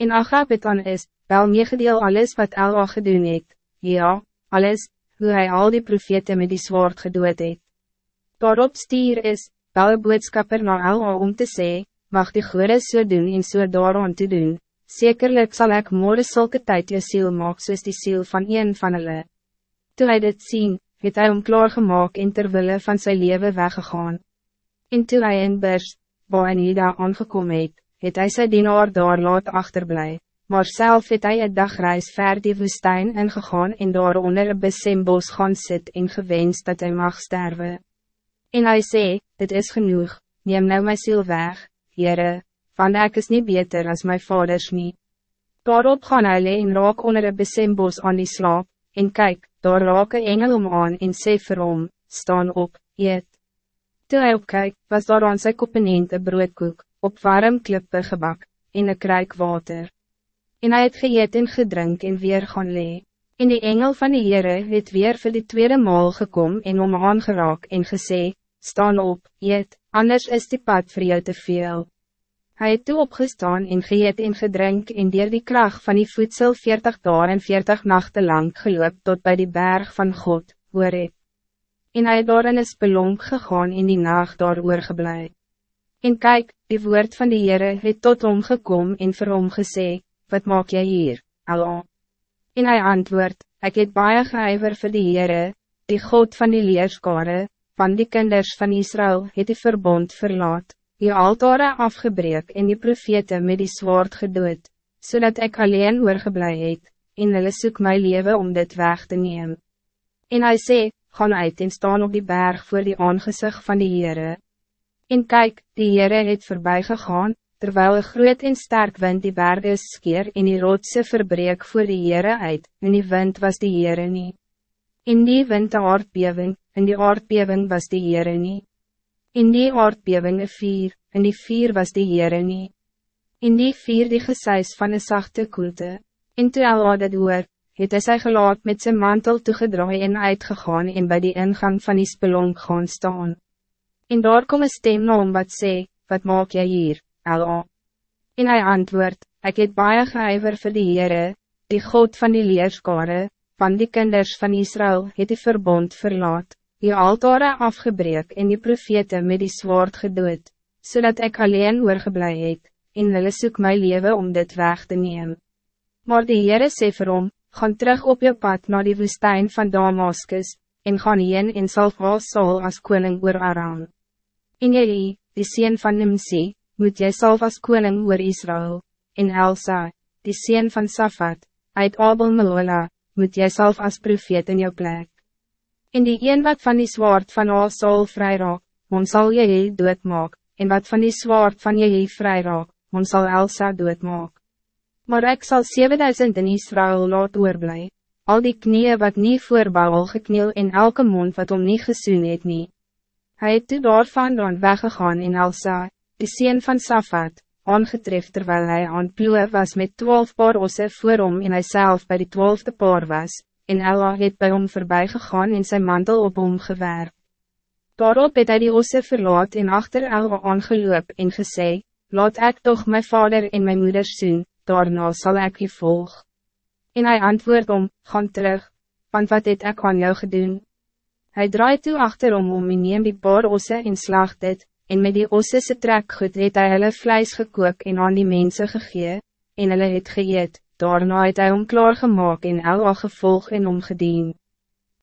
En Agab het dan is, wel meegedeel alles wat Elwa gedoen het, ja, alles, hoe hij al die profete met die zwaard gedood het. Daarop stier is, wel een boodskapper na Elwa om te sê, mag die goede so doen en so daaraan te doen, zekerlijk zal ik morgen zulke tijd je ziel maak soos die ziel van een van hulle. Toe hy dit sien, het hy om klaargemaak en terwille van zijn leven weggegaan. En toe hy in Bers, waar nie daar aangekom het, het hy sy dienaar daar laat achterblij, maar zelf het hy een dagreis ver die woestijn ingegaan en daar onder een besembos gaan sit en gewenst dat hij mag sterven. En hij sê, dit is genoeg, neem nou my ziel weg, Heere, want ek is niet beter als mijn vaders niet. Daarop gaan hy lee en raak onder een besembos aan die slaap, en kijk, daar raak een engel om aan en sê vir hom, staan op, eet. Toe hy opkyk, was daar aan sy koppenend een broodkoek, op warm klippe gebak, en een kruik water. En hij het geëet en gedrink en weer gaan lee. En die engel van die Heere het weer voor de tweede maal gekom en om aangeraak en gesê, staan op, eet, anders is die pad voor jou te veel. Hij het toe opgestaan en geëet en gedrink en dier die kracht van die voedsel 40 dagen en 40 nachten lang geloop tot bij die berg van God, hoor het. En hy het daar in een spelonk gegaan en die nacht daar oorgeblij. En kijk, die woord van die Heere het tot hom gekom en vir hom gesê, wat maak jy hier, Allah? En hij antwoord, ik het baie geijver vir die Heere, die God van die leerskare, van die kinders van Israël, het die verbond verlaat die altare afgebreek en die profete met die zwaard gedood, zodat ik alleen oorgeblij het, en hulle soek my leven om dit weg te nemen. En hij sê, gaan uit en staan op die berg voor die aangezicht van die Heere. En kijk, die Heere het voorbij gegaan, terwijl een groot en sterk wind die bergen skeer en die rotse verbreek voor die Heere uit, en die wind was die Heere nie. In die wind de aardbeving, en die aardbeving was die Heere nie. In die aardbewing een vier, en die vier was die Heere nie. In die vier die gesuis van een zachte koelte, en toe al dit hoor, het hy sy gelaat met zijn mantel toegedraai en uitgegaan en bij die ingang van die spelonk gaan staan. En daar kom een stem na om wat sê, wat maak jy hier, L.A. En hy antwoord, ik het baie geijver vir die Heere, die God van die leerskare, van die kinders van Israël, het die verbond verlaat die altare afgebreek en die profete met die zwaard gedood, zodat ik alleen oorgeblij het, en hulle soek my leven om dit weg te nemen. Maar die Heere sê vir hom, gaan terug op je pad naar die woestijn van Damascus, en gaan heen en sal Saul as koning oor Aram. En jy, die sien van Nimsi, moet jy salf as koning oor Israël, en Elsa, die sien van Safat, uit Abel Melola, moet jy salf as profeet in jou plek. En die een wat van die zwaard van haar sal vry raak, ons sal jy doodmaak, en wat van die zwaard van jy vry raak, ons sal Elsa doodmaak. Maar ik zal 7000 in Israël laat oorblij, al die knieën wat niet voorbouw al gekniel en elke mond wat om niet gesoen het nie. Hy het toe daarvan dan weggegaan in Elsa, die sien van Safat, aangetref terwijl hij aan ploe was met twaalf paar osse voor hom en hy self by die twaalfde paar was, en Ella het bij hom voorbij gegaan en zijn mantel op hom gewerp. Daarop het hy die osse verlaat en achter Ella aangeloop en gesê, laat ik toch mijn vader en mijn moeder zien, daarna zal ik je volg. En hij antwoord om, gaan terug, want wat het ek aan jou gedoen? Hij draait toe achterom om en neem die paar osse en slaagt dit, en met die osse se trek goed het hy hulle vlees gekook en aan die mensen gegee, en hulle het geëet, Daarna het hy om klaargemaak en El al gevolg en omgedien.